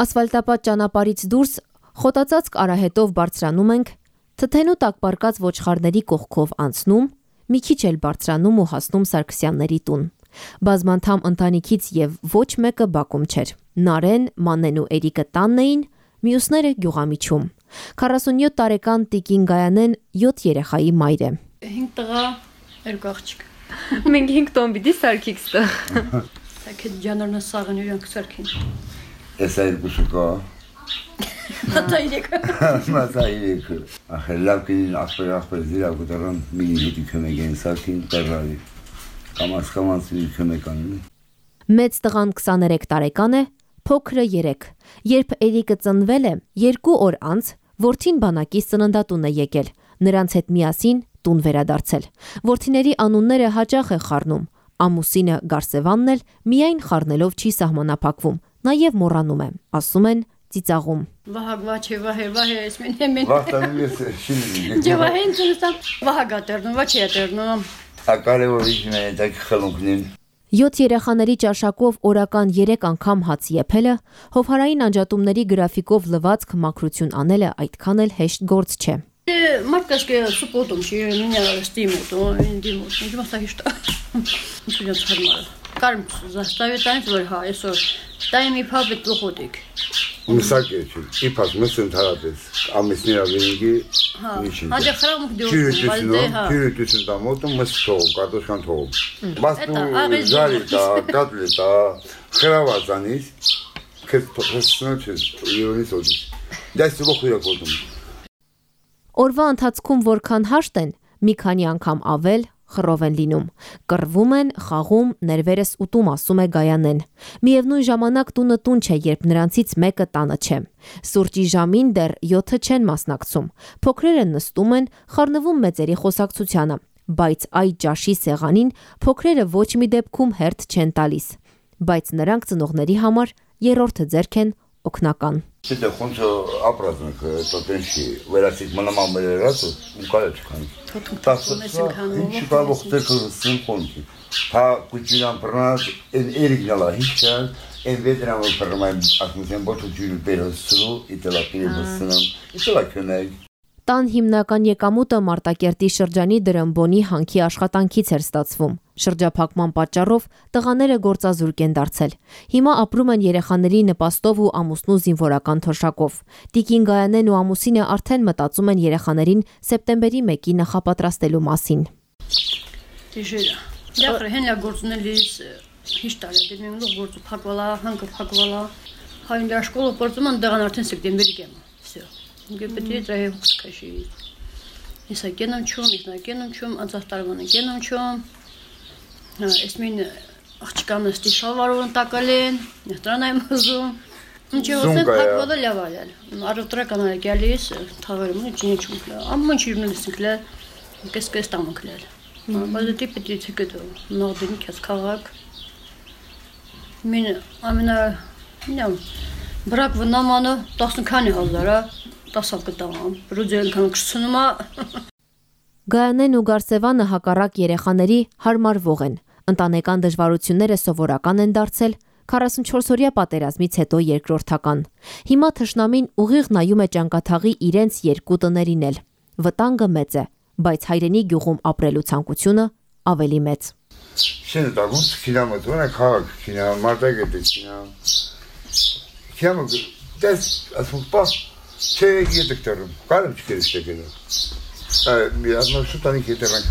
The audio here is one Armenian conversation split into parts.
Ասֆալտապատ ճանապարից դուրս խոտածածկ արահետով բարձրանում ենք, թթենու տակ պարկած ոչխարների կողքով անցնում, մի քիչ էլ բարձրանում ու հասնում Սարգսյանների տուն։ Բազմանդամ ընտանիքից եւ ոչ մեկը բակում չէր։ Նարեն, Մանեն ու Էրիկը տանն էին, մյուսները գյուղամիջում։ 47 տարեկան Տիկին Գայանեն 7 երեխայի մայր է։ 5 տղա, երկու աղջիկ։ Մենք 5 տոն պիտի սարքիք ստա։ Սակետ ջանորնը սաղն իրանք սարքին։ Ես այլ բուսուկա։ Մատա իրեք։ Մատա իրեք։ Ախե լավ կին ախպեր ախպեր զիրա գուտարան մի հետի կմեկ են սարքին տարարի։ Կամաց կամաց մի կմեկ անում։ Մեծ տղան 23 տարեկան է, փոքրը 3։ Երբ Էրիկը ծնվել է, 2 օր անց Որթին բանակի սննդատուն է եկել։ Նրանց հետ միասին տուն վերադարձել։ Որթիների անունները հաճախ է խառնում։ Ամուսինը Գարսևանն էլ միայն խառնելով չի սահմանափակվում, նաև մոռանում է։ Ասում են ծիծաղում։ Վահագ վաչե վահե վահե էսմեն հեմեն։ Վախտանում ես շին։ Ջավահեն ծնստա վահագա տերնում վաչե տերնում։ Ակարեվոր իջն է դա խլունքնին։ 7 երեխաների ճաշակով օրական 3 անգամ հաց եփելը, հովհարային անջատումների գրաֆիկով լվացք մակրություն անելը այդքան էլ հեշտ գործ չէ։ Матка что суппортом, че меня стимут, он димут, не масса что. Придёт хармар. Карм заставит танец варха, eso. Տայմի փաբը ծուխոտիկ։ Մսակե չի։ Իփած մեծ ընդհանրապես ամիսներ ավենիգի ինչի։ Հաջա խրամուկ դյուր վալդե հա։ Քյուրիտուսն դա մոտը մստո, կատոշքան թող։ Բաս դու ժարիտա, կատլետա, խրավազանից քեզ փոխսնոչ ես, յոնից օդի։ Դա ստուգ խույրը գոտում։ Օրվա ընթացքում որքան հաշտ են, մի քանի անգամ ավել, խռով են լինում։ Կռվում են, խաղում, ներվերս ուտում, ասում է Գայանեն։ Միևնույն ժամանակ տունը տուն չէ, երբ նրանցից մեկը տանը չէ։ Սուրճի ժամին դեռ 7-ը չեն մասնակցում։ Փոքրերը նստում են, խառնվում մեծերի խոսակցությանը, բայց այդ ճաշի սեղանին փոքրերը ոչ մի դեպքում հերթ չեն տալիս։ Բայց նրանք ծնողների համար երրորդը ձեռք են օգնական։ Սիտե խոնչը ապրազնք, то տենշի, վերացիկ մնաման բերերած ու կարել չքան։ ունեցին քանում, Ինչ կարող դեպքը սին խոնչի։ Թա կուճինան բռնած, են էրիգնալա հիչա, են վետրան որ բռնման ասմուսեն բոթու ջուրի բերոսրու, իտելա պիրի բսնամ, իտելա քնայ։ Տան հիմնական եկամուտը Մարտակերտի շրջանի Դրամբոնի հանքի աշխատանքից էր ստացվում։ Շրջափակման պատճառով տղաները գործազուրկ են դարձել։ Հիմա ապրում են երեխաների նպաստով ու ամուսնու զինվորական թոշակով։ Տիկին Գայանեն ու ամուսինը արդեն մտածում են երեխաներին սեպտեմբերի 1-ի նախապատրաստելու մասին։ Դիժերա։ Դախր հենլա գործունելիս հիշտալը դեմին լուղ գործու փակվալա, հանգը փակվալա։ Հայն դա շկոլը գործում են դեղան արդեն սեպտեմբերի կեմ։ Գեպետից այ հսկաշի։ Եսա կենամ չում, եսա կենամ չում, անցած տարվանը կենամ չում։ հա, Այս մին աղջկանը ստիշավարուն տակալ են, նրան այմ հզում։ Ինչեւ ասեմ, փակվողը լավ արել։ Առուտրական է գալիս, թաղերում ու չին չում կլա։ Ամեն ինչ իրեն սկլա, կես-կես տամք լել։ Բայց դի պետք է ցկեդո, նորդին քես քաղաք։ Մին ամենա, նո, բրակ վնամանը 10 քանի հազարա։ 10 կտամ։ Ռուձեն քան կշցնումա Գայանեն ու Գարսևանը հակառակ երեխաների հարմարվող են։ Ընտանեկան դժվարությունները սովորական են դարձել 44-օրյա պատերազմից հետո երկրորդական։ Հիմա թշնամին ուղիղ նայում է ճանկաթաղի իրենց երկու տներին էլ։ Վտանգը մեծ է, բայց հայրենի գյուղում ապրելու ցանկությունը ավելի մեծ։ Շենը դագուն քինա մտոնը քաղաք քինա մարտակետը քինա քինա դες ասում պա չէ յետկտերում կարեմ չկերես տեկելը այ մի ասում շուտանի կետերան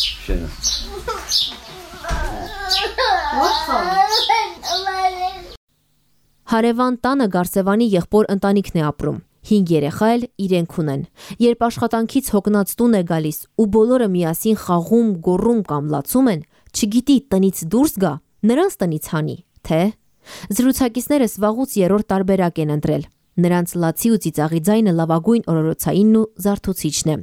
շենը Հարևան տանը Գարսևանի եղբոր ընտանիքն է ապրում։ 5 երեխա էլ իրենք ունեն։ Երբ աշխատանքից հոգնած տուն է գալիս ու բոլորը միասին խաղում, գոռում կամ լացում են, չգիտի տնից դուրս գա, նրանց տնից հանի, թե? Զրուցակիցներս վաղուց երրորդ տարբերակ են ընտրել։ Նրանց լացի ու ծիծաղի ձայնը լավագույն օրորոցայինն ու զարթուցիչն է։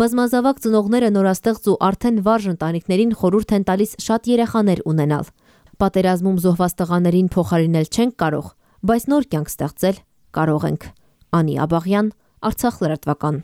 Բազմազավակ ծնողները նորաստեղծ ու արդեն վարժ ընտանիքներին խորհուրդ են տալիս շատ երեխաներ ունենալ։ Պատերազմում զոհված տղաներին փոխարինել չենք կարող, բայց նոր կյանք ստեղծել կարող ենք։ Անի Աբաղյան, Արցախ լրատվական։